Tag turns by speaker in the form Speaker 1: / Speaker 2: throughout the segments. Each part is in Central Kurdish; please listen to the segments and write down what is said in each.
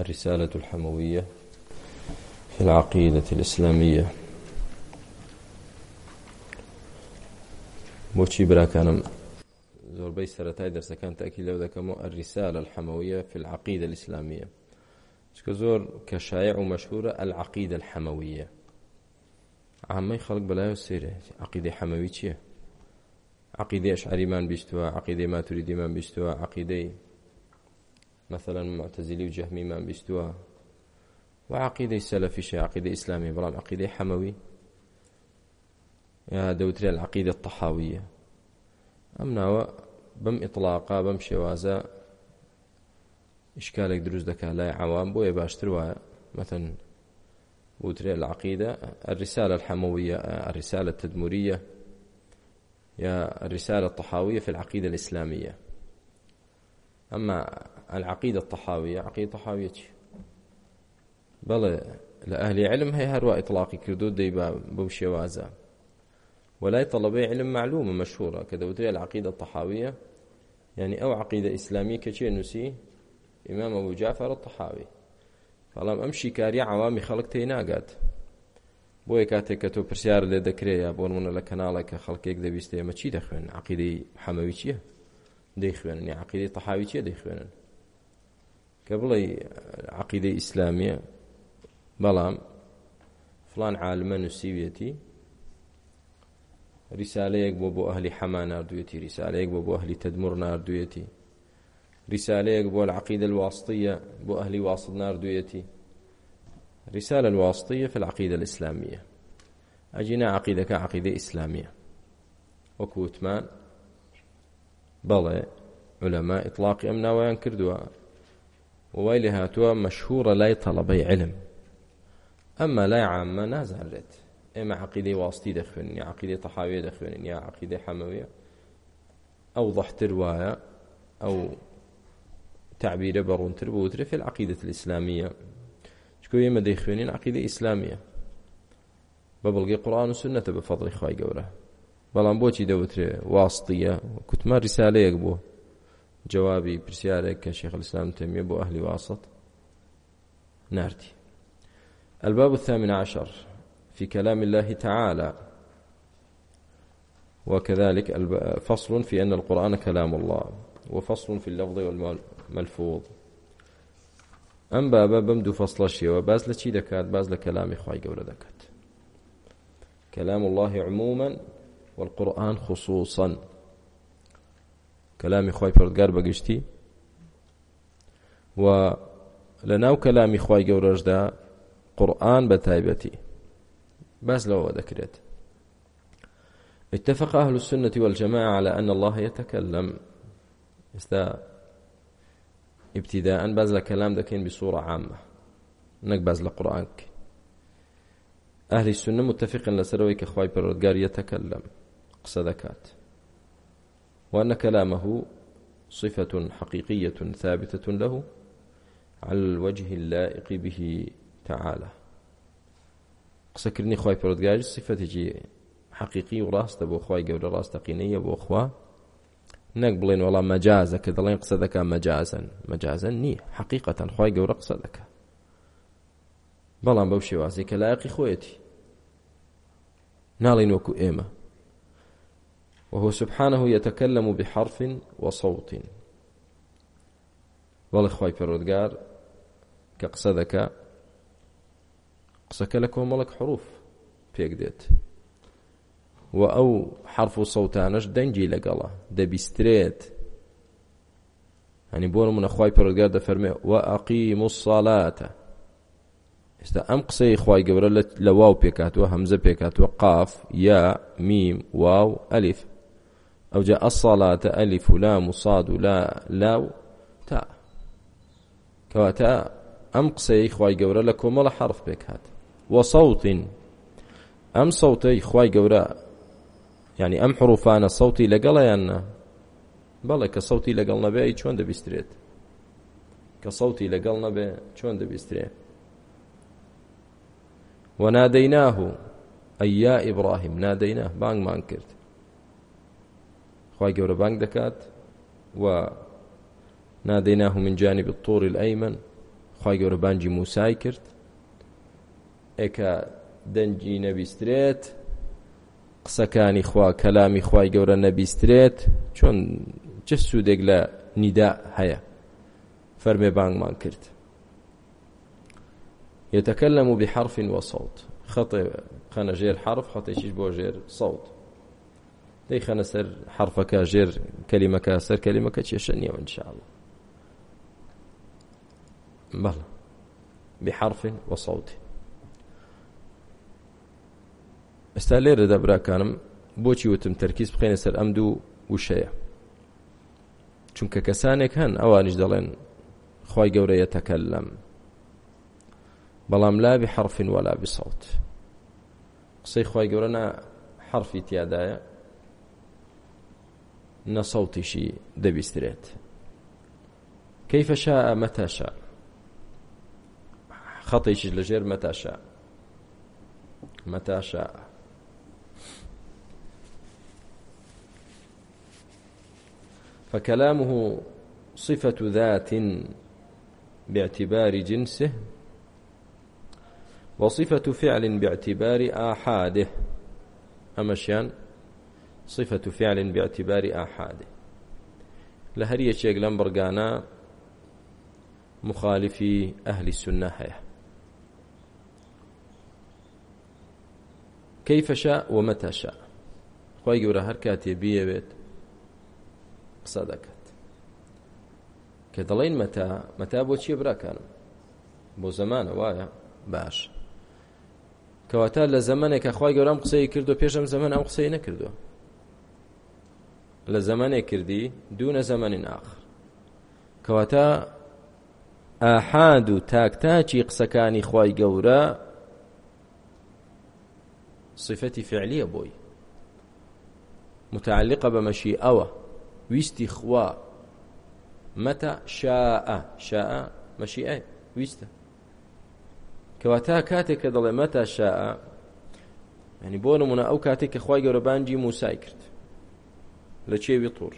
Speaker 1: الرسالة الحموية في العقيدة الإسلامية بۆچی براکانم زۆربەی سەتای دەرسەکان تاکی لەو دەکەمەوە ئەریسالە الحەمەویە في العقيدة الإسلامية چکە زۆر کە شایع و مەشهورە العقيدة الحەمەویە عامەی خەڵک بەلایەوە سێرە عقیدەی حەمەوی چییە؟ عقیدەی ئەشعریمان بیستوە عقیدەی ماتوریدیمان بیستوە عقیدەی مثلا معتزلی و جەهمیمان بیستووە و عقیدەی سەلەفیش عقیدە ئیسلامی بەڵام عقیدەی حەمەوی دەوترێت العقیدە الطحاویە ئەم ناوە بەم ئیطلاقا بەم شێوازە ئشکالێک دروست دەکات لای عوام بۆیە باشتر وایە مەتەن وترێ العقيدة الرسالة الحموية الرسالة التدمرية يا الرسالة الطحاوية في العقيدة الإسلامية أما العقيدة الطحاوية عقيدة طحاوية بلى لأهل علم هي هروا إطلاقي كردو ديبا بوشي وازا ولا طلبي علم معلومة مشهورة كذا وتري العقيدة الطحاوية يعني أو عقيدة إسلامية كشي نسي إمام أبو جعفر الطحاوي بەڵام ئەم شیکاری عوامی خەڵک تێ ناگات بۆیە کاتێک کە تۆ پرسیار لێ دەکرێت یا بۆ منە لە کەناڵێک کە خەڵکێک دەویستێ ئەمە چی دەخوێن عقیدەی حەمەوی چییە؟ دەیخوێنن عقیدەی تەحاوی چیە دەیخوێنن کە بڵێ عقیدەی ئیسلامیە بەڵام فلان عالمە نووسیویەتی ریسالەیەک بۆ بۆ ئەهلی حەما نردوێتی ریسالەیەک بۆ بۆ ئەهلی تدمر نردوێتی ریسالەیەک بۆ العقیدە الواسطیە بۆ ئەهلی واصل نردوێتی رسالة الواسطية في العقيدة الإسلامية أجينا عقيدة كعقيدة إسلامية وكوتمان بەڵێ علەما ئیطلاقی ئەم ناوایان کردووە وای لێ هاتووە مەشهورە لای تەڵەبەی علم ئەمما لای عامە نازانرێت ئێمە عقیدەی واستی دەخوێنن یا عقیدەی تەحاویە دەخوێنن یا عقیدەی حەمەویە ئەو ضەحتر وایە ئەو تعبیرە بەڕوونتر بۆ وترە فێ عقیدەت ئیسلامیە چکۆ ئێمە دەیخوێنین عقیدە ئیسلامیە بە بەڵگەی قورآن و سنەتە بە فەضڵی خی گەورە بەڵام بۆچی دەوترێ واستیە کوتمە ریسالەیەک بوو جوابی پرسیارێک کە شێخ الاسلام تەمیە بۆ ئەهلی واسط ناردی الباب الثامن عشر في كلام الله تعالى وكذلك فصل في أن القرآن كلام الله وفصل في اللفظ والملفوظ ئەم بابە بەم دوو فەصلەشیەوە باز لە چی دەکات باز لە کەلامی خی گەورە دەکات کەلام الله عموما والقرآن خصوصا كلام خوي پردگار بگشتي و لناو كلام خوي گورجدا قرآن بتايبتي بس لو ذكرت اتفق أهل السنة والجماعة على أن الله يتكلم استا ابتداء بز لكلام دكين بصورة عامة نك بز لقرآنك أهل السنة متفق لسروي كخواي بردقار يتكلم قسە دەکات وأن كلامه صفة حقيقية ثابتة له على الوجه اللائق به تعالى قسەکردنی خی پرۆگاژ سفتێکی حقیقی و ڕاستە بۆ خی گەورە ڕاستەقینەیە بۆ خوا نەک بڵێن وەڵام مەجازە کە دەڵێن قسە دەکە مەجازن مەجازن نییە حقیقەتەن خی گەورە قسە دەکە بەڵام بەو شێوازی کە لایەقی خۆیەتی ناڵین وەکو ئێمە وهو سبحانه يتكلم بحرف وصوت بەڵی خی پەرۆدگار کە قسە دەکە قسەکە لە کۆمەڵک حروف پێک دێت و ئەو حرف و سەوتانەش دەنگی لەگەڵە دەبیسترێت هەنی بۆ منە خی پەرۆدگار دەفەرمێ و عقی مساڵاتە ئێستا ئەم قسەی خی گەورە لە واو پێکاتوە هەمزە پێکاتوە قاف یا میم واو ئەلیف ئەو جا ئەسەڵاتە ئەلیف و لام و ساد و لا لاو تا کەواتە ئەم قسەی خوای گەورە لە کۆمەڵە حرف پێک هات وەسەوتین ئەم سەوتەی خوای گەورە ینی ئەم حروفانە سەوتی لەگەڵیاننا بەڵێ کە سەوتی لەگەڵ نەبێ ئەی چۆن دەبیسترێت کە سەوتی لەگەڵ نەبێ چۆن دەبیسترێ وەنادەیناه ئەیا ئیبراهیم نادەینە بانگمان کرد خی گەورە بانگ دەکات و نادەیناه من جانب الطور الأيمن خی گەورە بانجی موسای کرد ئێکە دەنجی نەبیسترێت قسەکانی خوا کەلامی خی گەورە نەبیسترێت چۆن چ سوودێک لە نیدا هەیە فەرمێ بانگمان کرد يتكلم بحرف وصوت خطي خنجر حرف خطي شيش بوجير صوت دەیخەنە سەر حرفەکە ژێر کەلیمەکە سەر کەلیمەکە کێشە نییە انشاءله بەڵ بحرف وصوت ئێستا لێرە دەبراکانم بۆچی وتم تەرکیز بخێنە سەر ئەم دوو وشەیە چونکە کەسانێک هەن ئەوانش دەڵێن خی گەورەیە تەکەل لەم بەڵام لا بحرف ولا بصوت قسەی خی گەورەنا حرفی تیادایە نەسەڵتیشی دەبیسترێت کەیفەشا مەتاشا خەڵێکیش لەژێر مەتاشا مەتاشا فكلامه صفة ذات باعتبار جنسه وصفة فعل باعتبار آحاده أمشيان صفة فعل باعتبار آحاده لهر يشيك لمبرغانا مخالفي أهل السنة هي كيف شاء ومتى شاء خواهي قورا هر كاتي بيه بيت قصدكت كدلين متى متى بوشي براكانم بۆ زمانە وایە باش کەواتە لە زمانێکە خخوای گەورم قسەی کردو پێشم زمان ئەم قسەی نەکردو لە زەمانێ کردی دوونە زەمانی ناخر کەواتە ئاحاد و تاکتاچی قسەکانی خی گەورە صفەتی فعلیە بۆی متعلقە بە مەشی ئەوە ویستی خوا مەتە شاء شاء مەشی ئە ویستە کەواتە کاتێک کە دەڵێ مەتە شاء ینی بۆ نمونە ئەو کاتێک کە خی گەورە بانجی موسای کرد لە کێوی تۆڕ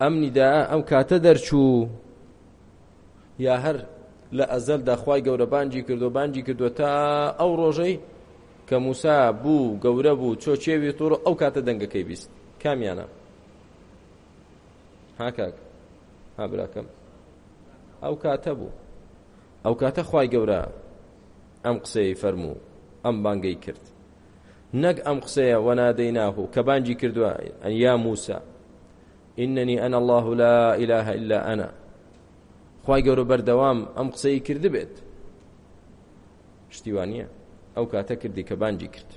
Speaker 1: ئەم نیدا ئەم کاتە دەرچوو یا هەر لە ئەزەلدا خی گەورە بانجی کردو بانجی کردووە تا ئەو ڕۆژەی کە موسا بوو گەورە بوو چۆ کێوی تۆڕ ئەو کاتە دەنگەکەی بیست کامیانە هاکک هابراکەم ئەو کاتە بوو ئەو کاتە خی گەورە ئەم قسەی فەرموو ئەم بانگەی کرد نەک ئەم قسەیە وەنادەیناه کە بانجی کردووە ئەن یا موسا إنني أنا الله لا إله إلا أنا خوای گەورە بەردەوام ئەم قسەی کرد بێت شتیوانە ئەو کاتە کردی کە بانجی کرد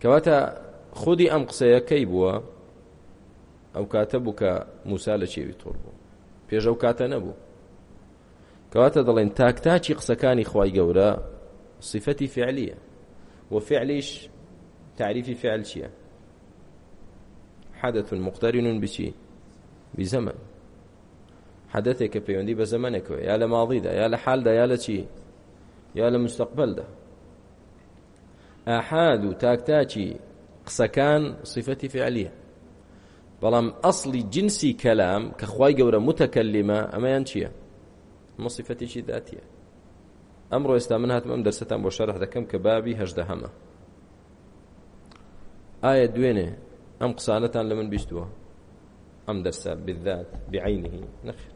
Speaker 1: کەواتە خودی ئەم قسەیە کەی بووە ئەو کاتە بوو کە موسا لە چێوی تۆڕ بوو پێش ئەو کاتە نەبوو کەواتە دەڵێن تاکتاچی قسەکانی خوای گەورە صفەتی فعلیە وفعليش تعريفي فعل شيء حدث مقترن بشي بزمن حدثك بيوندي بزمنك يا لماضي ده يا لحال ده يا لشي يا لمستقبل ده ئاحاد تاكتاكي قسەکان صفەتی فعلیە بەڵام ئەسلی جنسی کەلام کە خی گەورە متەکەلیمە ئەمەیان چییە؟ مصفەتێکی داتیە ئەمڕۆ ئێستا من هاتم ئەم دەرسەتان بۆ شەرح دەکەم کە بابی هەشدە هەمە ئایا دوێنێ ئەم قسانەتان لە من بیستووە ئەم دەرسە بالذات بعینه نەخێر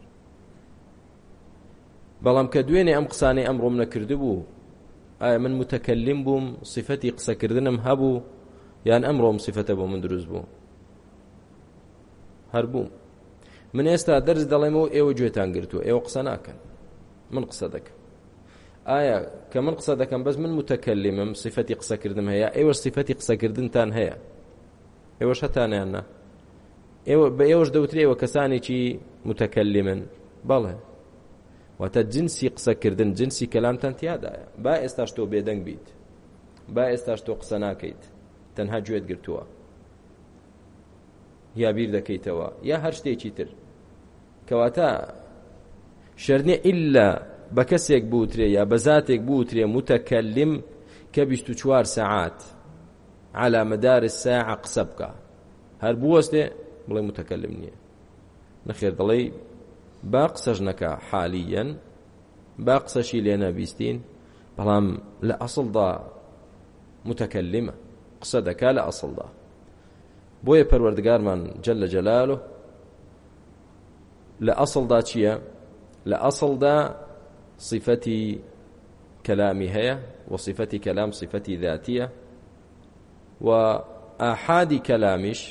Speaker 1: بەڵام کە دوێنێ ئەم قسانەی ئەمڕۆم نەکردبوو ئایا من متەکەلم بووم صفەتی قسەکردنم هەبوو یان ئەمڕۆم صفەتە بۆ من دروست بوو هەر بووم من ئێستا دەرز دەڵێمەوە ئێوە گوێتان گرتووە ئێوە قسە ناکەن من قسە دەکەم ئایا کە من قسە دەکەم بەس من متەکەلیمم سیفەتی قسەکردم هەیە ئێوە سیفەتی قسەکردنتان هەیە ئێوەش هەتانیان نا ئێوە بە ئێوەش دەوترێەوە کەسانێکی متەکەلیمن بەڵێ واتە جنسی قسەکردن جنسی کەلامتان تیادایە با ئێستاش تۆ بێدەنگ بیت با ئێستاش تۆ قسە ناکەیت تەنها گوێت گرتووە یا بیر دەکەیتەوە یا هەر شتێکی تر کەواتە شەرنێ ئللا بە کەسێک بوترێ یا بە زاتێک بوترێ متەکەلم کە 24 سعات على مدار الساعة قسە بکە هەر بوەستێ بڵێ متەکەلم نییە نەخێر دەڵێ با قسەش نەکە حالیەن با قسەشی لێ نەبیستین بەڵام لە ئەسڵدا متەکەلمە قسە دەکا لە ئەسڵدا بۆیە پەروەردگارمان جەل لە جەلالۆ لە ئەسڵدا چییە؟ لە ئەسڵدا صفەتی کەلامی هەیە و صفەتی کەلام صفەتی ذاتیە و ئاحادی کەلامیش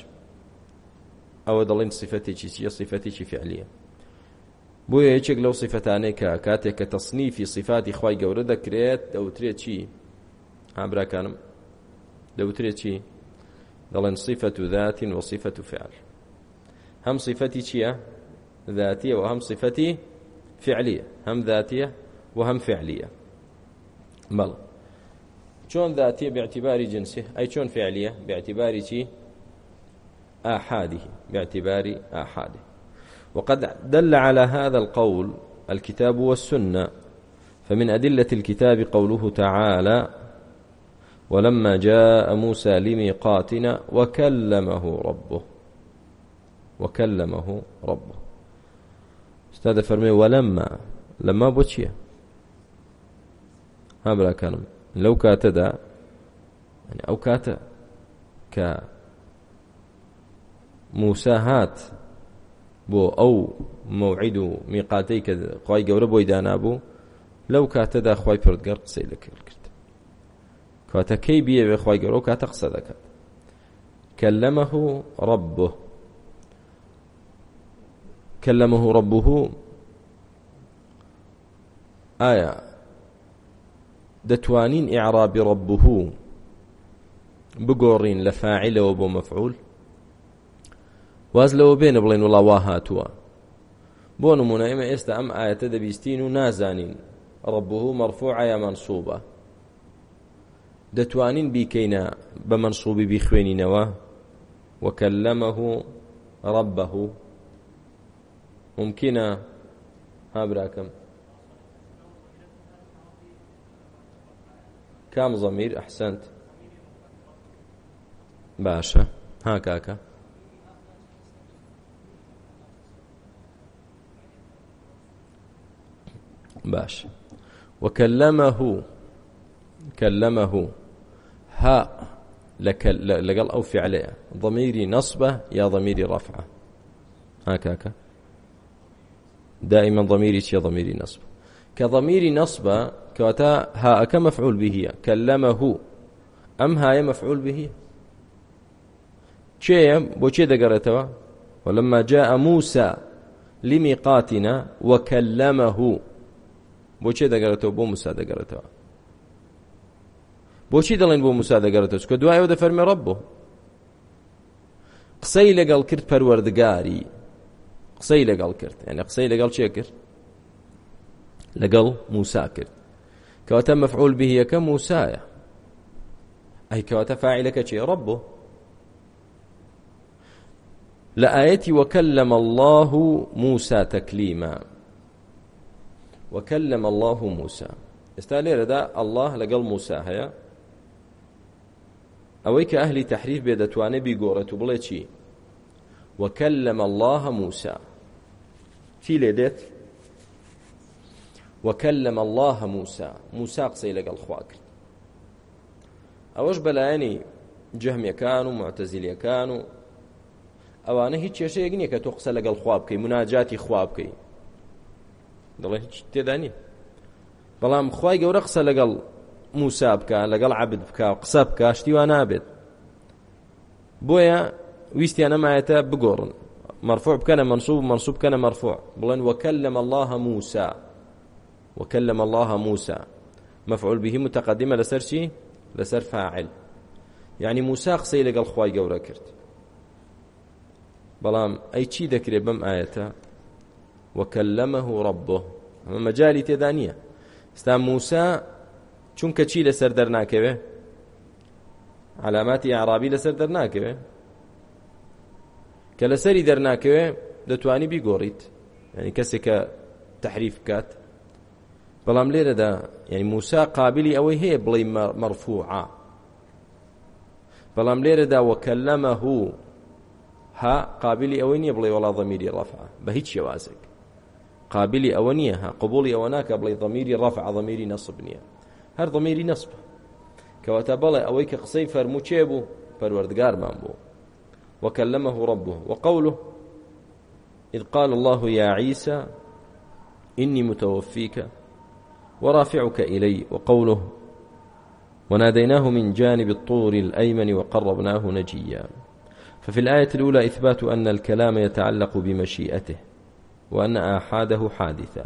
Speaker 1: ئەوە دەڵین صفەتێکی چیە صفەتێکی فعلیە بۆ یەکێک لەو صفەتانەی کە کاتێک کە تەسنیفی صفاتی خی گەورە دەکرێت دەوترێت چی هابراکانم دەوترێت چی دەڵێن صفەت و ذاتین و صفەت و فعل هەم صفەتی چییە ذاتیە و هەم صفەتی فعلية هم ذاتية وهم فعلية بلى چۆن ذاتية باعتبار جنسه أي چۆن فعلية باعتبار چی آحاده باعتبار آحاده وقد دل على هذا القول الكتاب والسنة فمن أدلة الكتاب قوله تعالى ولما جاء موسى لميقاتنا وكلمه ربه وكلمه ربه ستا دەفەرمێ وەلەمما لەما بۆ چییە ها براکانم لەو کاتەدا ئەو کاتە کە موسا هات بۆ ئەو مەوعید و میقاتەی کە خی گەورە بۆی دانابوو لەو کاتەدا خی پردگەر قسەی لەکرد کرد کاتەکەی بیەوێ خی گەورە و کاتە قسە دەکات کە لەمەه ڕبه كلمه ربه ئایا دەتوانین ئعرابی ڕبوو بگۆڕین لە فاعلەوە بۆ مەفعول واز لەوە بێنە بڵێن وڵا وا هاتووە بۆ نمونە ئێمە ئێستا ئەم ئاەتە دەبیستین و نازانین ڕبوو مەرفوع ئایا منسوبە دەتوانین بیکەینە بە منسوبی بیخوێنینەوە وەکەلەمەه ڕبه ممکنە هابراکەم کام زەمیر ئەحسەند باشە ها کاکە باش وكلمه كلمه ها لقل أو فعلية ضميري نصبة يا ضميري رفعة هكاك دائما ضميري شي ضميري نصب كضميري نصب كواتا هاءك مفعول به كلمه أم هاي مفعول به چێم بۆ چێ دەگەڕێتەوە ولما جاء موسى لميقاتنا وكلمه بۆ چێ دەگەڕێتەوە بۆ موسا دەگەڕێتەوە بۆچی دەڵێن بۆ موسا دەگەڕێتەوە چکە دوایەوە دەفەرمێ ڕەب بۆ قسەی لەگەڵ کرد پەروەردگاری قسەی لەگەڵ کرد یعنی قسەی لەگەڵ چێ کرد لەگەڵ موسا کرد کەواتە مەفعول به یەکە موسایە ئەی کەواتە فاعلەکە چێ ڕەببۆ لە ئاەتی وەکەلەمە الله موسا تەکلیمە وەکەلەمە الله موسا ئێستا لێرەدا الله لەگەڵ موسا هەیە ئەوەی کە ئەهلی تحریف بێ دەتوانێت بیگۆڕێت و بڵێ چی وەکەلەمە الله موسا چی لێ دێت وەکەلمە الله موسا موسا قسەی لەگەڵ خوا کرد ئەوەش بەلایەنی جەهمیەکان و معتەزیلیەکان و ئەوانە هیچ کێشەیەک نییە کە تۆ قسە لەگەڵ خوا بکەی مناجاتی خوا بکەی دڵێ هیچ تێدا نیە بەڵام خی گەورە قسە لەگەڵ موسا بکە لەگەڵ عبد بکە و قسە بکە شتیوان نابێت بۆیە ویستیان نەمایەتە بگۆڕن مرفوع بكنا منصوب منصوب كان مرفوع بلن وكلم الله موسى وكلم الله موسى مفعول به متقدمه لسر شي لسر فاعل يعني موسى قسي لقال خواي جورا كرت بلام اي شي ذكر بم ايته وكلمه ربه اما مجالي تدانيه استا موسى چونکە چی لەسەر دەرناکەوێ علاماتی عرابی لەسەر دەرناکەوێ کە لەسەری دەرناکەوێ دەتوانی بیگۆڕیت ینی کەسێک کە تحریف بکات بەڵام لێرەدا ینی موسا قابلی ئەوەی هەیە بڵی مەرفوعا بەڵام لێرەدا وەکەلەمەه ها قابلی ئەوەی نییە بڵێ وڵا ضمیری ڕەفع بە هیچ شێوازێک قابلی ئەوە نییە ها قبولی ئەوە ناکە بڵێ ضمیری ڕەفع ضمیری نەسب نییە هەر ضمیری نەسب کەواتە بەڵێ ئەوەی کە قسەی فەرموچێ بوو پەروەردگارمان بوو وكلمه ربه وقوله إذ قال الله يا عيسى إني متوفيك ورافعك إلي وقوله وناديناه من جانب الطور الأيمن وقربناه نجيا ففي الآية الأولى إثبات أن الكلام يتعلق بمشيئته وأن آحاده حادثة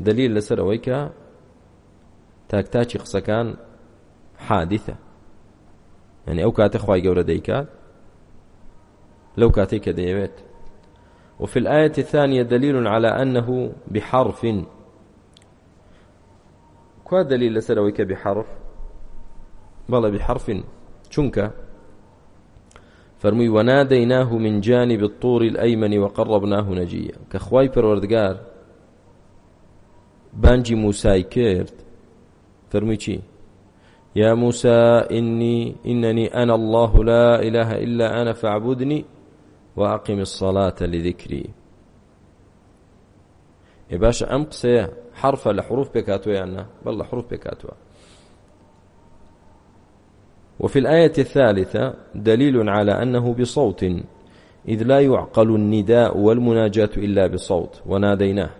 Speaker 1: دليل لسرويك تاكتاچی قسەکان حادثە ینی ئەو کاتە خی گەورە دەیکات لو كاتيك ديويت وفي الآية الثانية دليل على أنه بحرف كوا دليل لسرويك بحرف بلى بحرف شنك فرمي وناديناه من جانب الطور الأيمن وقربناه نجيا كخواي پروردگار بانجي موسى كرت فرمي چي يا موسى إني إنني أنا الله لا إله إلا أنا فاعبدني وأقم الصلاة لذكري إ باشە ئەم قسەیە حرفە لە حروف پێکاتوە یاننا بەڵ لە حروف پێکاتوە وفي الآية الثالثة دليل على أنه بصوت إذ لا يعقل النداء والمناجاة إلا بصوت وناديناه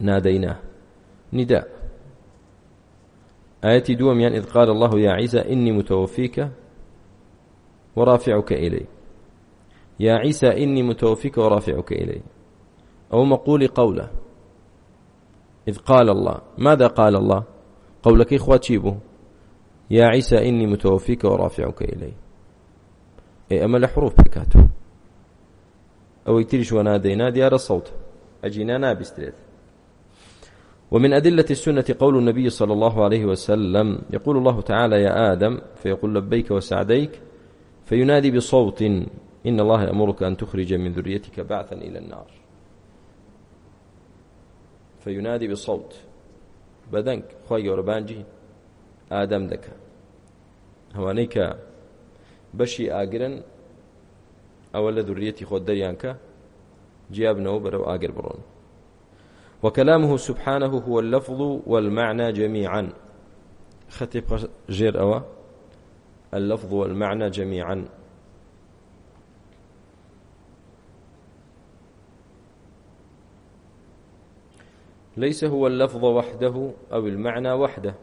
Speaker 1: ناديناه نداء آية دوم يعني إذ قال الله يا عيسى إني متوفيك ورافعك إلي يا عيسى إني متوفيك ورافعك إلي أو مقول قوله إذ قال الله ماذا قال الله قولك إخوة شيبه يا عيسى إني متوفيك ورافعك إلي أي أما الحروف بكاته أو يتريش ونادينا ديار الصوت أجينا نابستريت ومن أدلة السنة قول النبي صلى الله عليه وسلم يقول الله تعالى يا آدم فيقول لبيك وسعديك فينادي بصوت إن الله يأمرك أن تخرج من ذريتك بعثا إلى النار فينادي بصوت بدنك خوي يوربانجي آدم دكا هەوانەی بەشی ئاگرن ئەوە لە دوورەتی خۆ دەریان کە جیابنەوە بەرەو ئاگر بڕۆن وكلامه سبحانه هو اللفظ والمعنى جميعا خطيب جير أوا اللفظ والمعنى جميعا ليس هو اللفظ وحده أو المعنى وحده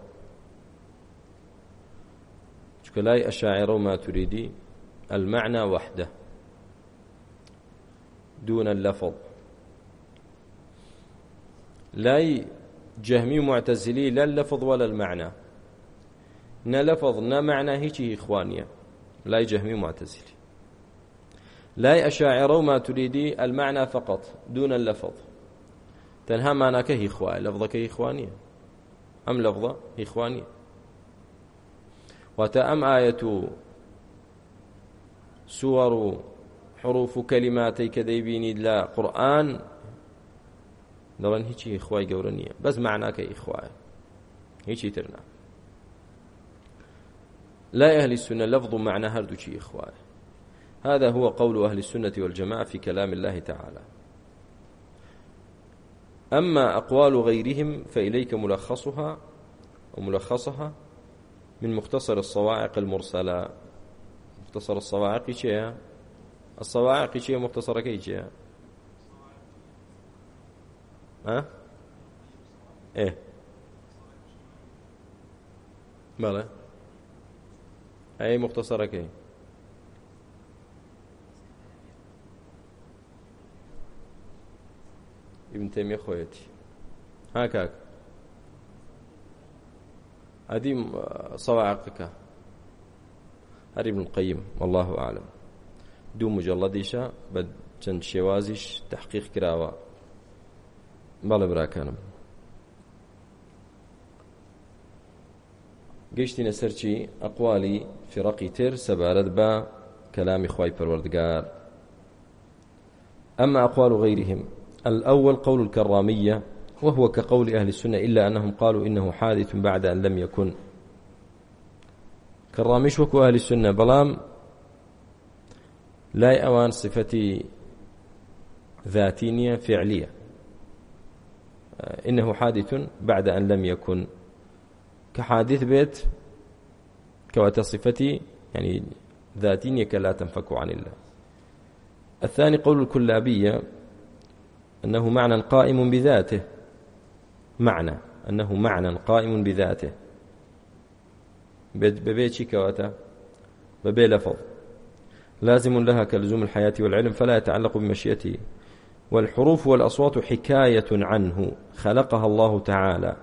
Speaker 1: شكلاي أشاعر ما تريدي المعنى وحده دون اللفظ لاي جهمي معتزلي لا اللفظ ولا المعنى نە لەفەڵ نەمەعنا هیچی خوانیە لای جەهمی و ماتەزیلی لا أشاعرة وما تريدي المعنى فقط دون اللفظ تنها معناك هي إخوة لفظك هي إخوانية أم لفظة هي إخوانية وتأم آية سور حروف كلماتي كذيبيني لا قرآن دڵن هیچی خی گەورە نییە بەس معناکە ئیخواە هیچی ترنا لا أهل السنة لفظ معنى هردوشي إخوانه هذا هو قول أهل السنة والجماعة في كلام الله تعالى أما أقوال غيرهم فإليك ملخصها وملخصها من مختصر الصواعق المرسلة مختصر الصواعق شيء الصواعق شيء مختصر كي شيء ها إيه بلى ئەی مختصەرەکەی ابن تيمية خويتي هاكاك هذه صواعقك هر ابن القيم والله أعلم دو مجلديشا بد چند شوازش تحقيق كراوا بلا براكانم گەشتینە سەرچی ئەقوالی فرەقی تر سەبارەت بە کەلامی خوای پەروەردگار ئەمە ئەقوال غيرهم الأول قول الكرامية وهو كقول أهل السنة إلا أنهم قالوا إنه حادث بعد أن لم يكن كراميش وكو أهل السنة بلام لا أوان صفتي ذاتينية فعلية إنه حادث بعد أن لم يكن کە حادث بێت کەواتە صفەتی يعني ذاتي لا تنفك عن الله الثاني قول الكلابية أنه معنى قائم بذاته معنى أنه معنى قائم بذاته ببيتشي كواتا ببي لفظ لازم لها كلزوم الحياة والعلم فلا يتعلق بمشيته والحروف والأصوات حكاية عنه خلقها الله تعالى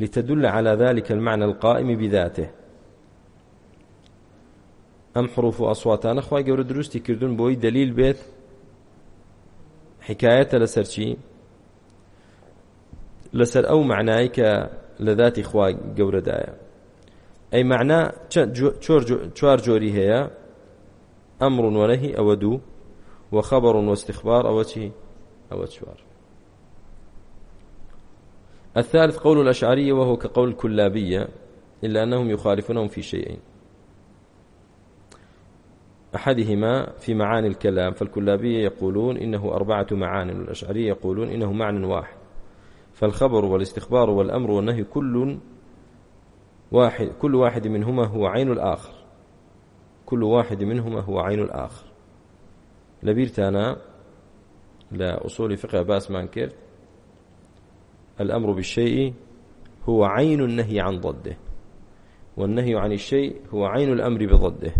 Speaker 1: لتدل على ذلك المعنى القائم بذاته ئەم حروف و ئەسواتانە خی گەورە دروستی کردن بۆی دلیل بێت حکایەتە لەسەر چی لەسەر ئەو معنایی کە لە ذاتی خوا گەورەدایە ئەی معنا چوار جۆری هەیە ئەمڕ وەنەهی ئەوە دوو وە خەبڕ وەستیخبار ئەوە چی ئەوە چوار الثالث قول الأشعرية وهو كقول الكلابية إلا أنهم يخالفونهم في شيئين أحدهما في معاني الكلام فالكلابية يقولون إنه أربعة معان والأشعرية يقولون إنه معنى واحد فالخبر والاستخبار والأمر والنهي كل واحد كل واحد منهما هو عين الآخر كل واحد منهما هو عين الآخر لبيرتانا لا أصول فقه باس مان كرت الأمر بالشيء هو عين النهي عن ضده والنهي عن الشيء هو عين الأمر بضده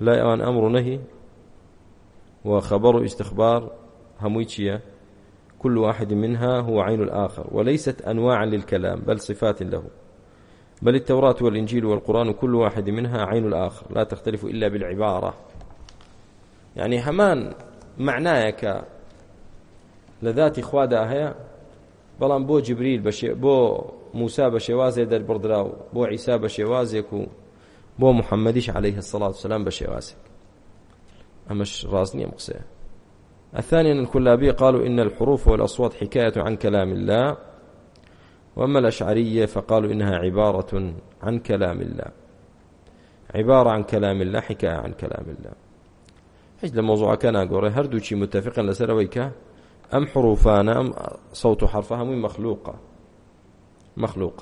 Speaker 1: لا يوان أمر نهي وخبر استخبار همويتشيا كل واحد منها هو عين الآخر وليست أنواعا للكلام بل صفات له بل التوراة والإنجيل والقرآن كل واحد منها عين الآخر لا تختلف إلا بالعبارة يعني همان معناك لذات خوادا هي بەڵام بۆ جبریل بۆ موسا بە شێوازێ دەربڕدرا و بۆ عیسا بە شێوازێک و بۆ محەممەدیش عليه الصلاة والسلام بە شێوازێک ئەمەش ڕاز نییە قسێ الثاني أن الكلابي قالوا إن الحروف والأصوات حكاية عن كلام الله وأما الأشعرية فقالوا إنها عبارة عن كلام الله عبارة عن كلام الله حكاية عن كلام الله هیچ لە مۆزوعەکە ناگۆڕێ هەردووچی متفقن لەسەرەوەی کە ئەم حروفانە ئەم سەوت و حرفە هەمووی مەخلووقە مەخلووق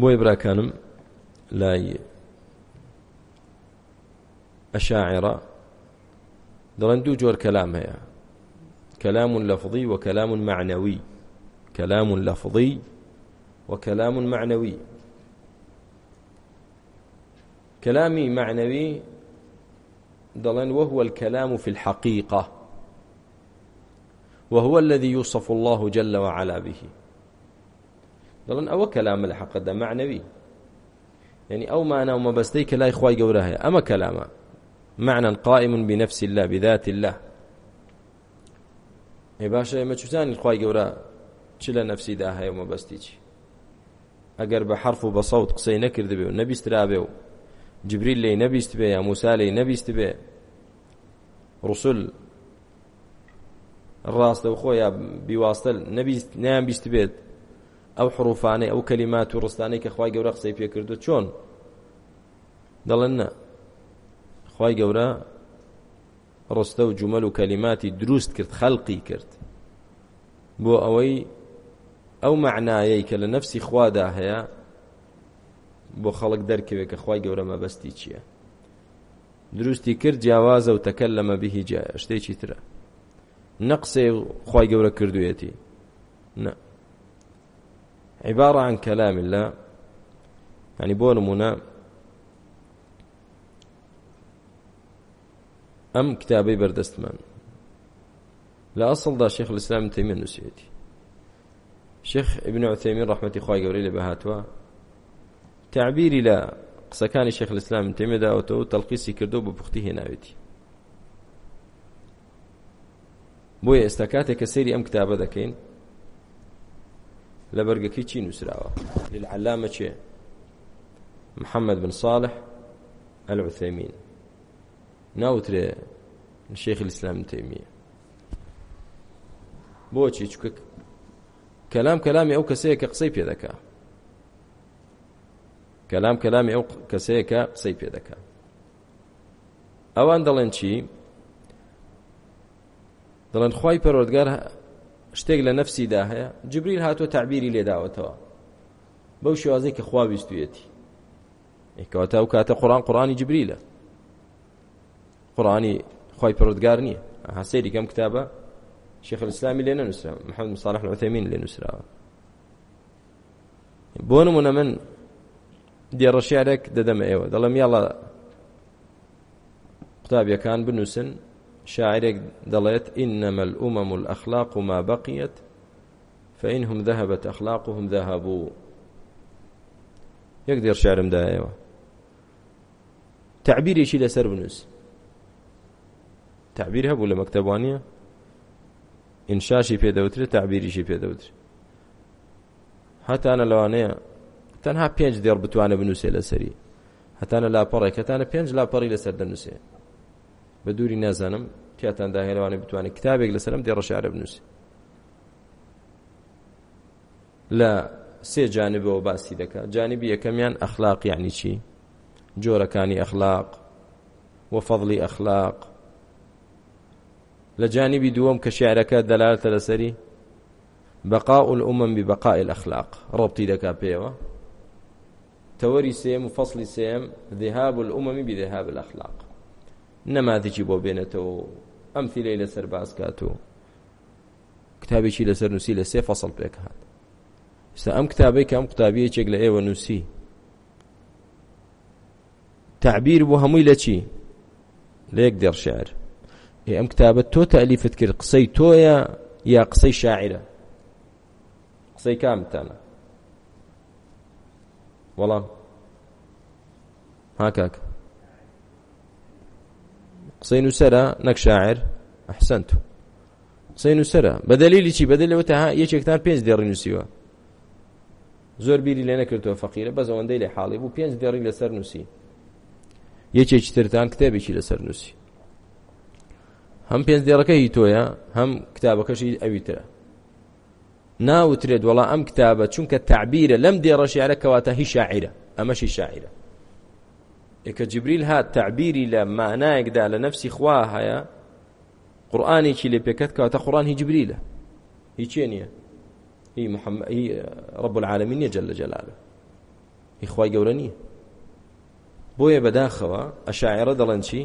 Speaker 1: بۆی براکانم لای ئەشاعرە دەڵێن دوو جۆر کەلام هەیە كلام لفظي وكلام معنوي كلام لفظي وكلام معنوي كلامي معنوي دلن وهو الكلام في الحقيقة وهو الذي يوصف الله جل وعلا به دلن أو كلام الحق ده معنوي يعني أو معنى وما بستيك لا إخوة جورها أما كلاما معنى قائم بنفس الله بذات الله ێ باشە ئێمە چوتانی خی گەورە چ لە نەفسی داهەیە مەبەستی چی ئەگەر بە حرف و بە سەوت قسەی نەکرد بێ و نەبیسترا بێ و جبریل لی نەبیست بێ یا موسا لی نەبیست بێ ڕوسول ڕاستە و خۆیان بیواستە نیان بیست بێت ئەو حروفانەی ئەو کەلیمات و ڕستانەی کە خخوای گەورە قسەی پێکردو چۆن دەڵێن نە خی گەورە ڕستە و جومەل و کەلیماتی دروست کرد خەڵقی کرد بۆ ئەوەی ئەو معنایەی کە لە نفسی خوادا هەیە بۆ خەڵک دەرکەوێت کە خی گەورە مەبەستی چییە دروستی کرد جیاوازە و تەکەل لەمە بهیجا شتێکی ترە نەقسێ خی گەورە کردوێتی نە عیبارە عن کەلامی لە ینی بۆ نمونە ئەم کتابەی بەردەستمان لە ئەسڵدا شێخ لەسلام تەیمە نووسێتی شێخ ابن عثەیمین ڕحمەتی خی گەورەی لە بەهاتوە تعبیری لە قسەکانی شێخ الاسلام من تێمێداوەتەوە تەلقیسی کردو بە پوختی هێناوێتی بۆیە ئێستا کاتێک کە سەیری ئەم کتابە دەکەین لە بەرگەکەی چی نووسراوە للعلامە چێ محەممەد بن صالح العثەمین ناوترێ شێخ الاسلام تێمیە بۆچی چکە کەلام کەلامی ئەو کەسەیە کە قسەی پێ دەکات کەلام کەلامی ئەو کەسەیە کە قسەی پێ دەکە ئەوان دەڵێن چی دەڵێن خی پەرۆدگار شتێک لە نەفسیدا هەیە جبریل هاتووە تعبیری لێداوەتەوە بەو شێوازەی کە خواویستویەتی ئێکەوەتە ئەو کاتە قڕان قڕانی جبریلە قڕانی خی پەرۆدگار نییە هەسێری گەم کتابە شێخ ئسلامی لێ نەنووسرا محەمد مصالح العثەمین لێ نووسراوە بۆ نمونە من دێڕەشارێک دەدەمە ئێوە دەڵم یاڵە قوتابیەکان بنووسن شاعرێک دەڵێت إنما الأمم الأخلاق ما بقيت فإنهم ذهبت أخلاقهم ذهبوا یەک دێڕشارم دایەوە تعبیرێکی لەسەر بنووس تعبیر هەبوو لە مەکتەبوانە ئینشاشی پێدەوترێت تعبیریشی پێدەوتر هەتانە لەوانەیە تەنها پێنج دێڵ بتوانە بنووسێ لەسەری هەتانە لاپەڕێکەتانە پێنج لاپەڕی لەسەر دەنووسێ بە دووری نازانم تیاتاندا هێروانە بتوانێت کتابێک لەسەرم دێڕەشارە بنووسێ لە سێ جانبەوە باسی دەکات جانبی یەکەمیان ئەخلاق یعنی چی جۆرەکانی ئەخلاق و فەضلی ئەخلاق لە جانبی دووەم کە شعرەکە دەلالتە لەسەری بەقاء الأمم ببقاء الأخلاق ڕبطی دەکا پێوە تەوەری سێم و فەصلی سێم ذهاب الأمم بذهاب الأخلاق نەمادێکی بۆ بێنێتەوە ئەمثیلەی لەسەر باس کات و کتابێکی لەسەر نووسی لە سێ فەصل پێک هات سا ئەم کتابەی کە ئەم قوتابیەکێک لە ئێوە نووسی تعبیر بۆ هەمووی لە چی لە یەک دێڕشار ئەم کتابە تۆ تەلیفت کرد قسەی تۆیە یا قسەی شاعرە قسەی کامتانە وەڵام هاکاک قسەی نووسەرە نەک شاعر ئەحسەنت قسەی نووسەرە بەدەلیلی چی بەدەلەوە تا یەکێکتان پێنج دێڕی نووسیوە زۆر بیری لێ نەکردەوە فەقیرە بەس ئەوەندەی لێ حاڵی بوو پێنج دێڕی لەسەر نووسی یەکێکی ترتان کتێبێکی لەسەر نووسی هەم پێنج دێڕەکە هی تۆیە هەم کتابەکەشی ئەوی ترە ناوترێت وڵا ئەم کتابە چونکە تعبیرە لەم دێڕە شیعرە کەواتە هی شاعرە ئەمەشی شاعرە ئێکە جبریل هات تعبیری لە مانایەکدا لە نفسی خوا هەیە قورآانێکی لێ پێکەت کەواتە قڕان هی جبریلە هیچ نییە هی محەممە هی ڕب العالمین نیە جل لە جەلالە هی خوای گەورە نییە بۆیە بەداخەوە ئەشاعرە دەڵەن چی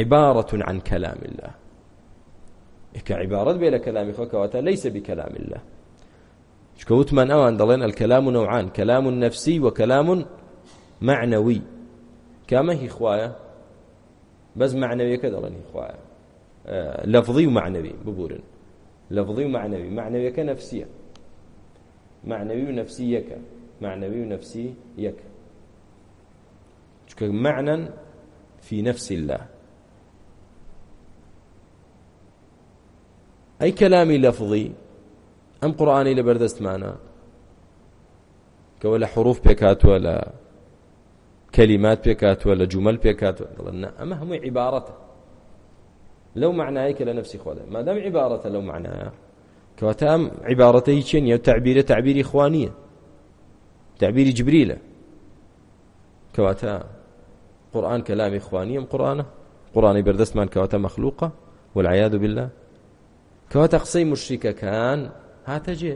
Speaker 1: عبارة عن كلام الله كعبارة بلا كلام خوكواتا ليس بكلام الله شكوت من أوان دلين الكلام نوعان كلام نفسي وكلام معنوي كما هي خوايا بس معنوي كدلين هي خوايا آه لفظي ومعنوي ببورن لفظي ومعنوي معنوي كنفسية معنوي ونفسيك معنوي ونفسيك شكو معنى في نفس الله ئەی کەلامی لەفظی ئەم قورآانی لە بەردەستمانە کەەوە لە حروف پێکاتوە لە کەلیمات پێکاتوە لە جومەل پێکاتوە دڵن ئەمە هەمووی عیبارەتە لەو معنایە کە لە نفسی خۆدا مادەم عیبارەتە لەو معنایە کەواتە ئەم عیبارەتە هیچ نیە و تعبیرە تعبیری خوانیە تعبیری جبریلە کەواتە قورآن کەلامی خوانیم قورآانە قورآانی بەردەستمان کەواتە مەخلوقە والعیاد بالله کەواتە قسەی مشریکەکان هاتە جێ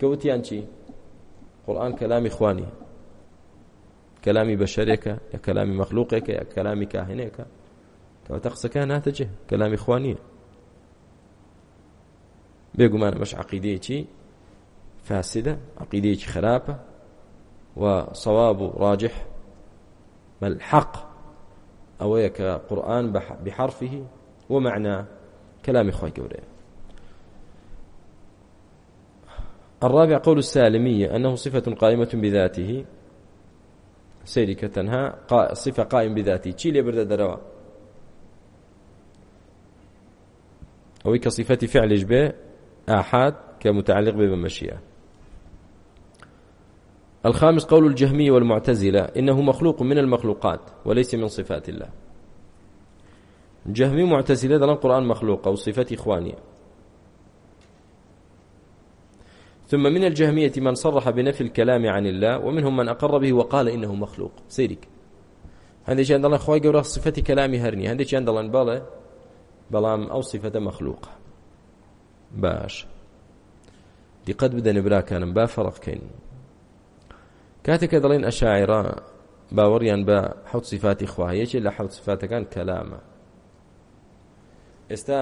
Speaker 1: کەوتیان چی قورآن کەلامی خوانی کەلامی بەشەرێکە یا کەلامی مەخلووقێکە یا کەلامی کاهێنێکە کەواتە قسەکان هاتە جێ کەلامی خوانیە بێگومانە بەش عقیدەیەکی فاسدە عقیدەیەکی خراپە و سەواب و ڕاجح بەل حەق ئەوەیە کە قورآن بحرفه ومعناه كلام خۆی گەورەیە الرابع قول السالمية أنه صفة قائمة بذاته سيرك تنها قا... صفة قائم بذاته چي لبرد دروا أو كصفة فعل به آحاد كمتعلق به بالمشيئة الخامس قول الجهمية والمعتزلة إنه مخلوق من المخلوقات وليس من صفات الله جەهمی معتەزیلە دەڵن قورآن مەخلوقە و صفەتی خوانیە ثم من الجهمية من صرح بنفي الكلام عن الله ومنهم من أقر به وقال إنه مخلوق سيرك هندي جان دلن خواي قورا صفة كلامي هرني هندي جان دلن بالا بلام أو صفة مخلوقة باش دي قد بدنا برا كان با فرق كين كاتك دلين أشاعرة باوريان با حوت صفات إخوة هيش إلا حوت صفات كان كلامه ئێستا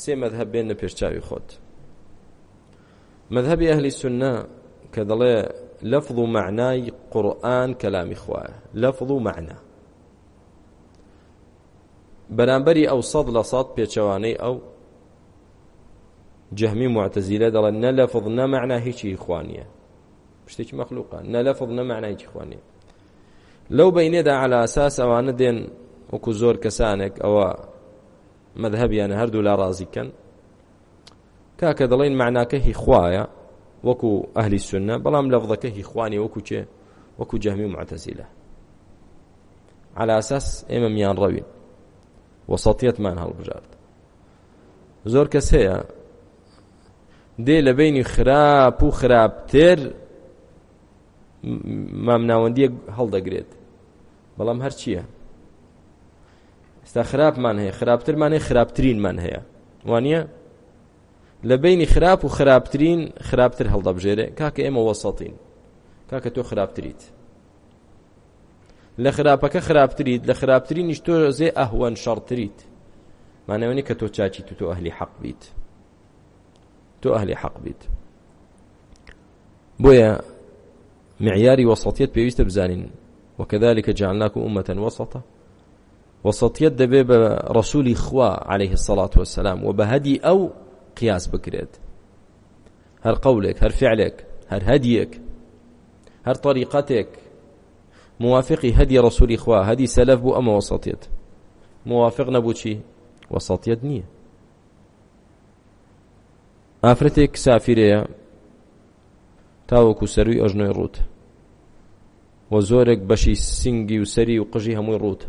Speaker 1: سێ مەذهب بێنە پێشچاوی خۆت مذهبی ئەهلی سنە کە دەڵێ لەفظ و معنای قورآن کەلامی خوایە لەفظ و معنا بەرامبەری ئەو سەد لە سەد پێچەوانەی ئەو جەهمی معتەزیلە دەڵێن نە لەفظ نە معنا هیچی خوانیە پشتێکی مەخلوقە نە لەفظ نە معنایکی خوانیە لەو بەینێدا على ئەساس ئەوانە دێن وەکو زۆر کەسانێک ئەوە مذهبیانە هەردوو لا ڕازیکەن کاکە دەڵێن معناکە هی خوایە وەکو ئەهلی سنە بەڵام لەفظەکە هی خوانی وەکو چێ وەکو جەهمی و معتەزیلە على ئەساس ئێمە میان ڕەوین وەسەڵتیەتمان هەڵبژارد زۆر کەس هەیە دێ لە بینی خراپ و خراپتر مامناوەندیە هەڵدەگرێت بەڵام هەر چییە تا خراپمان هەیە خراپترمان هەیە خراپترینمان هەیە وانە لە بینی خراپ و خراپترین خراپتر هەڵدەبژێرێ کاکە ئێمە وەسەڵین کاکە تۆ خراپتریت لە خراپەکە خراپتریت لە خراپترینیش تۆ زێ ئەهوەن شەڕتریت مانەوەنی کە تۆ چاچی تو تۆ ئەهلی حەق بیت تۆ ئەهلی حەق بیت بۆیە معیاری وەسەڵیت پێویستە بزانین وەکەذلكە جعلناكم أمة وسطة وەسەتیت دەبێ بە ڕەسوولی خوا عليه الصلاة والسلام و بە هەدی ئەو قیاس بکرێت هەر قەولێک هەر فعلێک هەر هەدیەک هەر طریقەتێک موافقی هەدی ڕەسوولی خوا هەدی سەلەف بوو ئەمە وەسەتیت موافق نەبوو چی وەسەتیت نییە ئافرەتێک سافیرەیە تاوەکو سەروی ئەژنۆی ڕوت وە زۆرێک بەشی سنگی و سەری و قژی هەمووی ڕوتە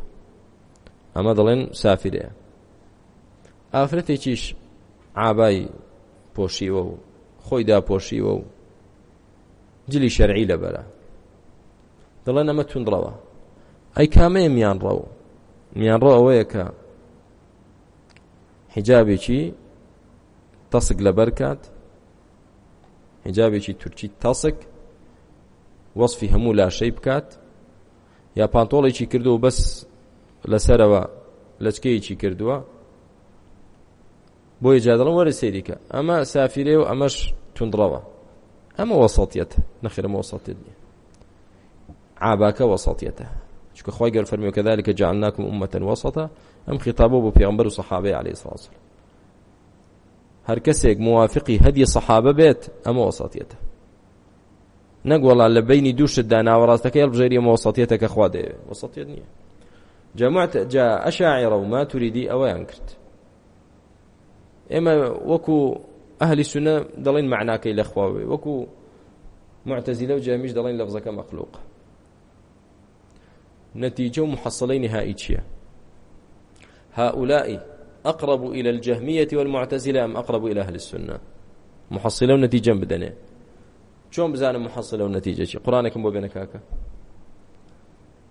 Speaker 1: ئەمە دەڵێن سافرەیە ئافرەتێکیش ئابای پۆشیوە و خۆی داپۆشیوە و جلی شەرعی لەبەرە دەڵێن ئەمە توندڕەوە ئەی کامەیە میان ڕەو میان ڕۆ ئەوەیە کە حیجابێکی تەسک لەبەر کات حیجابێکی تورکی تەسک وەصفی هەموو لاشەی بکات یا پانتۆڵێکی کردو و بەس لەسەرەوە لەچکەیەکی کردووە بۆ ئیجادڵم وەرە سەیریکە ئەمە سافیرێ و ئەمەش تونندڕەوە ئەمە وەسەڵیت نەخیرمە وەسەڵیت نیە عاباکە وەسەڵیتە چکە خۆی گەر فەرمیو کەذلكکە جعلناکم ئومەتەن وەسەتە ئەم خیتابەوە بۆ پێغمبەر و سەحابەی عەلەیهی سڵاسل هەر کەسێک موافقی هەدی سەحابە بێت ئەمە وەسەڵیتە نەک وەڵا لە بینی دووشت داناوەڕاستەکە هەڵبژێری مەوەسەڵیتە کە خوا دەیەوێت وەسەڵیت نییە جەمات جا ئەشاعرە و ما توریدی ئەوەیان کرد ئێمە وەکو ئەهلی سونە دەڵێن معناکەی لەخواوێ وەکو معتەزیلە و جامیش دەڵێن لەفزەکە مەخلوق نەتیجە و محەسەڵەی نهایی چییە هؤلاء أقرب إلى الجهمية والمعتزلة أم أقرب إلى أهل السنة محصلة ونتيجة بدنية چۆن بزانم مححصلە و نەتیجەکی قڕانێکم بۆ بێنە کاکە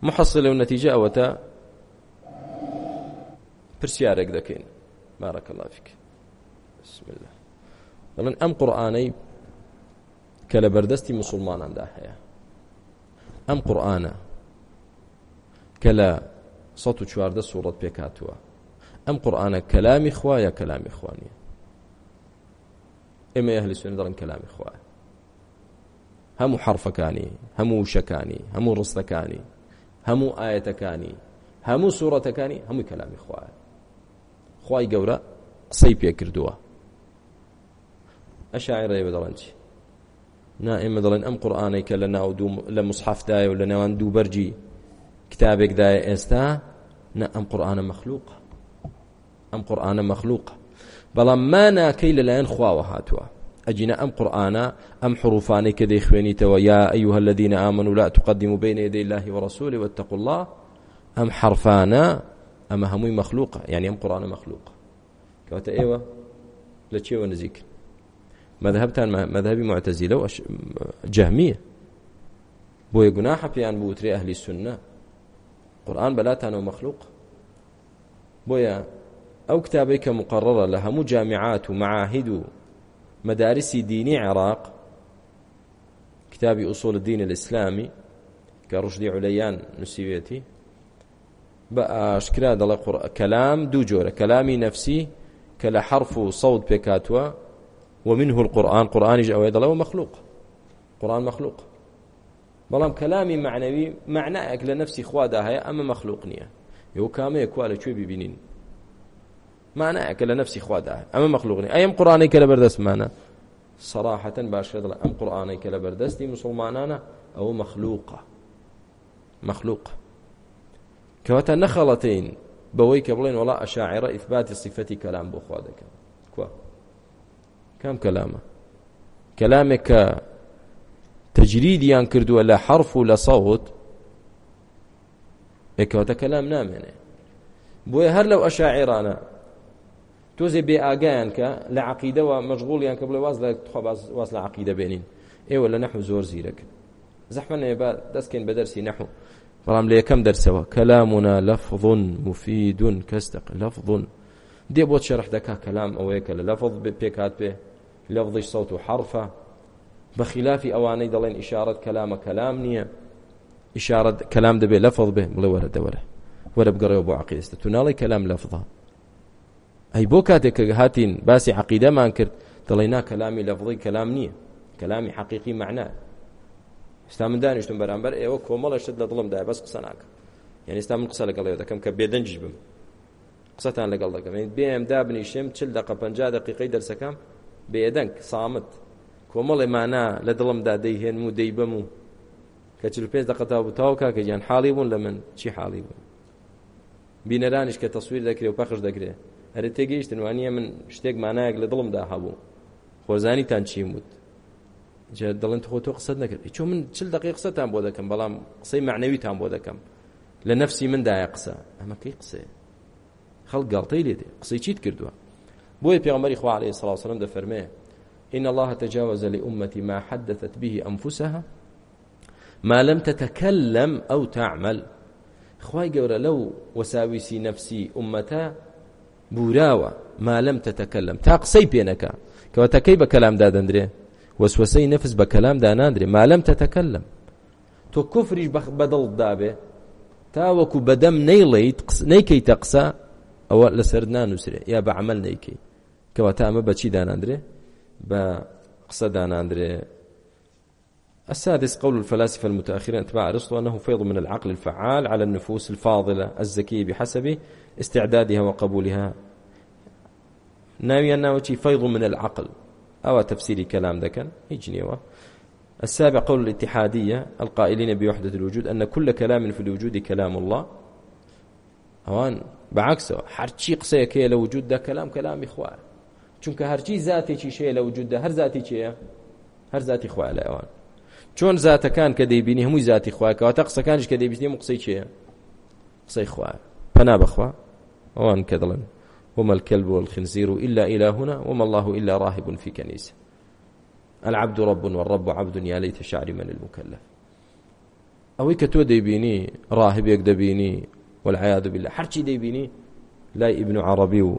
Speaker 1: مححصلە و نەتیجە ئەوەتە پرسیارێک دەکەین بارەکەڵافیک بسمله دەڵێن ئەم قورآانەی کە لە بەردەستی مسلماناندا هەیە ئەم قورآانە کە لە 14 سوورەت پێکاتوە ئەم قورآانە کەلامی خوایە کەلامی خوانیە ئێمە هەلی سوێن دەڵن کەلامی خوایە هەموو حرفەکانی هەموو شەکانی هەموو ڕستەکانی هەموو ئاەتەکانی هەموو سوورەتەکانی هەمووی کەلامی خوایە خی گەورە قسەی پێ کردووە ئەشاعرەیە بەدەڵەن چی نا ئێمە دەڵێن ئەم قورآانەی کە لە ناو لە مسحافدایە و لە نێوان دوو بەرجی کتابێکدایە ئێستا نە ئەم قورآانە مەخلووق ئەم قورآانە مەخلووق بەڵام ما ناکەی لەلایەن خواوە هاتووە ئەجینە ئەم قورآانە ئەم حروفانەی کە دەی خوێنیتەوە یا ئەیوهە الذين آمنوا لا تقدموا بين يدي الله ورسوله واتقوا الله ئەم حرفانە ئەمە هەمووی مەخلووقە یعنی ئەم قڕانە مەخلووق کەواتە ئێوە لە چێوە نزیک مەذهبتان مەذهبی معتەزیلە و جەهمیە بۆیە گوناحە پێیان بوترێ ئەهلی سنە قورآن بەلاتانەوە مەخلووق بۆیە ئەو کتابەی کە مقرڕە لە هەموو جامعات و معاهد و مەدارسی دینی عێراق کتابی ئوسڵ دین الئسلامی کە ڕژدی عولەیان نووسیوێتی بە ئاشکرا دەڵێ کەلام دوو جۆرە کەلامی نفسی کە لە حرف و سەود پێکاتوە ومنه القرآن قرآنیش ئەوەیە دەڵێ مەخلوق قرآن مەخلوق بەڵام کەلامی معنەوی معنایەک لە نفسی خوادا هەیە ئەمە مەخلوق نییە یو کامەیە کوا لەکوێ ببینین معنایەکە لە نفسی خوادا هەیە ئەمە مەخلوق نیە ئەم قورآانەی کە لە بەردەستمانە سەراحەتەن باشە دەڵێ ئەم قورآانەی کە لە بەردەستی مسلمانانە ئەوە مەخلوقە مەخلوقە کەواتە نەخەڵەتین بەوەی کە بڵێن وڵا ئەشاعرە ئیثباتی صفەتی کەلام بۆ خوا دەکەن کو کام کەلامە کەلامێک کە تەجریدیان کردووە لە حرف و لە سەوت ێکەوەتە کەلام نامێنێ بۆیە هەر لەو ئەشاعێرانە تۆزێ بێ ئاگایان کە لە عقیدەوە مەشغوڵیان کە بڵێ واز لە واز لە عقیدە بێنین ئێوە لە نەحو زۆر زیرەکە زەحمەێ بە دەستکەین بە دەرسی نەحو بەڵام لە یەکەم دەرسەوە کەلامنا لەفظون مفیدون کەستەق لەفظون دێ بۆ شەرح دەکا کەلام ئەوەیەکە لە لەفظ پێکات پێ لەفظش سەوت و حرفە بەخلافی ئەوانەی دەڵێن ئیشارەت کەلامە کەلام نییە ئیشارەت کەلام دەبێ لەفظ بێ بڵێ وەرە دەوەرە وەرە بگەڕێەوە بۆ عقیدستە تو ناڵی کەلام لەفظە ئەی بۆ کاتێک کە هاتین باسی عقیدەمان کرد دەڵێ نا کەلامی لەفظی کەلام نییە کەلامی حەقیقی معناه ئستا من دانیشتم بەرامبەر ئێوە کۆمەڵەشت لە دڵمدا بەس قسە ناکەم یعنی ئستا من قسە لەگەڵ دەکەم کە بێدەنجش بم قسەتان لەگەڵ دەکەم بێم دابنیشم چل دقه پنج دقیقەی دەرسەکەم بێدەنگ سامت کۆمەڵی مانا لە دڵمدا دەیهێنم و دەی بم و کە چل پێ دقەتا بوو تاو کاکە گیان حاڵی بوون لە من چی حاڵی بوون بینەرانش کە تەسویر دەکرێ و پەخش دەکرێ هەرە تێگەیشتن وانە من شتێک مانایەک لە دڵمدا هەبوو خۆزانیتان چیم وت جێ دەڵێن تۆ تۆ قسەت نەکرد چۆ من چل دقیق قسەتان بۆ دەکەم بەڵام قسەی معنەویتان بۆ دەکەم لە نەفسی مندایە قسە ئەمە کەی قسێ خەڵک گەڵتەی لێدێ قسەی چیت کردووە بۆیە پێغەمبەری خوا عەلەیهی سڵاو سەلەم دەفەرمێ إن الله تجاوز لأمتي ما حدثت به أنفسها ما لم تتكلم أو تعمل خواي قورا لو وساوسي نفسي أمتا بوراوة ما لم تتكلم تاقسي بينك كواتكي بكلام دادندري وسوسه نفس به کلام دا نادری ما لم تتكلم تو كفرش بدل دابه تا وكو بدم نيليت قص نيكي تقسا او لسردنا نسره يا بعمل نيكي كما تام بچي دا نادري با قصه دا نادري السادس قول الفلاسفة المتأخرين أتباع أرسطو أنه فيض من العقل الفعال على النفوس الفاضلة الزكية بحسب استعدادها وقبولها ناوي أنه فيض من العقل أو تفسيري كلام ذكا يجنيوا السابع قول الاتحادية القائلين بوحدة الوجود أن كل كلام في الوجود كلام الله أوان بعكسه هرچی قسەیەکەیە لە وجوددا کەلام کەلامی خوار چونکە هەرچی زاتێکی شەیە لە وجوددا هەر زاتی چیە هەر زاتی خوا لە ئەوان چۆن زاتەکان کە دەیبینی هەمووی زاتی خواکەواتە قسەکانش کە دەیبینیم قسەی چیە قسەی خوا پەنا بەخوا ئەوان کە دڵن وما الكلب والخنزير إلا إلهنا وما الله إلا راهب في كنيسة العبد رب والرب عبد يا ليت شعر من المكلف ئەوەی کە تۆ دەیبینی ڕاهبێک دەبینی والعیاد بالله هەرچی دەیبینی لای ئیبن و عربی و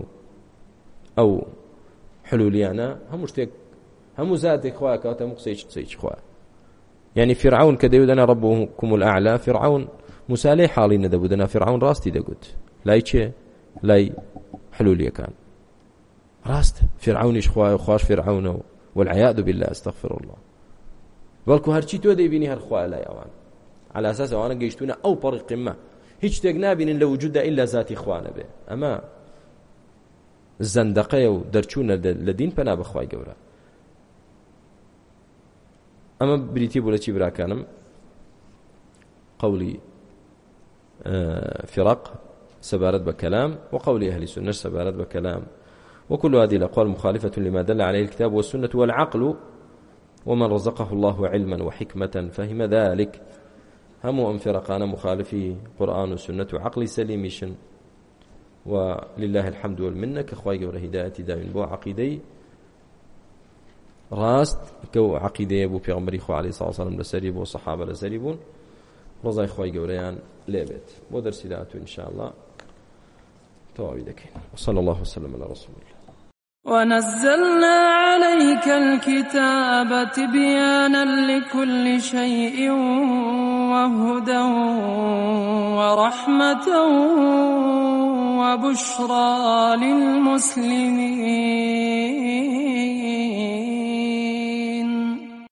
Speaker 1: ئەو حلولیانە هەموو شتێک هەموو زاتێک خوا کاتە هەموو قسەی قسەی خوا یعنی فرعون کە دەیودەنا ڕەبوکم الأعلا فرعون موسا لێ حاڵی نەدەبوودەنا فرعون ڕاستی دەگوت لای چێ لای حلولیەکان ڕاستە فرعونیش خوای خوش فرعونەوە والعیاد بالله استغفر الله بەڵکو هەرچی تۆ دەیبینی هەر خوا لای ئەوان على اساس ئەوانە گەیشتونە ئەو پەڕی قمە هیچ شتێک نابینن لە وجودا ئللا ذاتی خوانە بێ ئەمە زەندەقەیە و دەرچوونە لە دین پەنا بەخوای گەورە ئەمە بریتی بۆ لە چی براکانم قولی فرق سبارة بكلام وقول أهل السنة سبارة بكلام وكل هذه الأقوال مخالفة لما دل عليه الكتاب والسنة والعقل ومن رزقه الله علما وحكمة فهم ذلك هم أم فرقان مخالفي قرآن وسنة عقل سليميشن ولله الحمد والمنة كخواي جور هدايتي داين بو عقيدي راست كو عقيدة بو بيغمبري خو عليه الصلاة والسلام لسري بو صحابة لسري بون رضاي خواي جوريان لابد بو درسي داتو إن شاء الله تەواوی دەکەین وصل الله وسلم على رسول الله ونزلنا عليك الكتاب تبيانا لكل شيء وهدى ورحمة وبشرى للمسلمين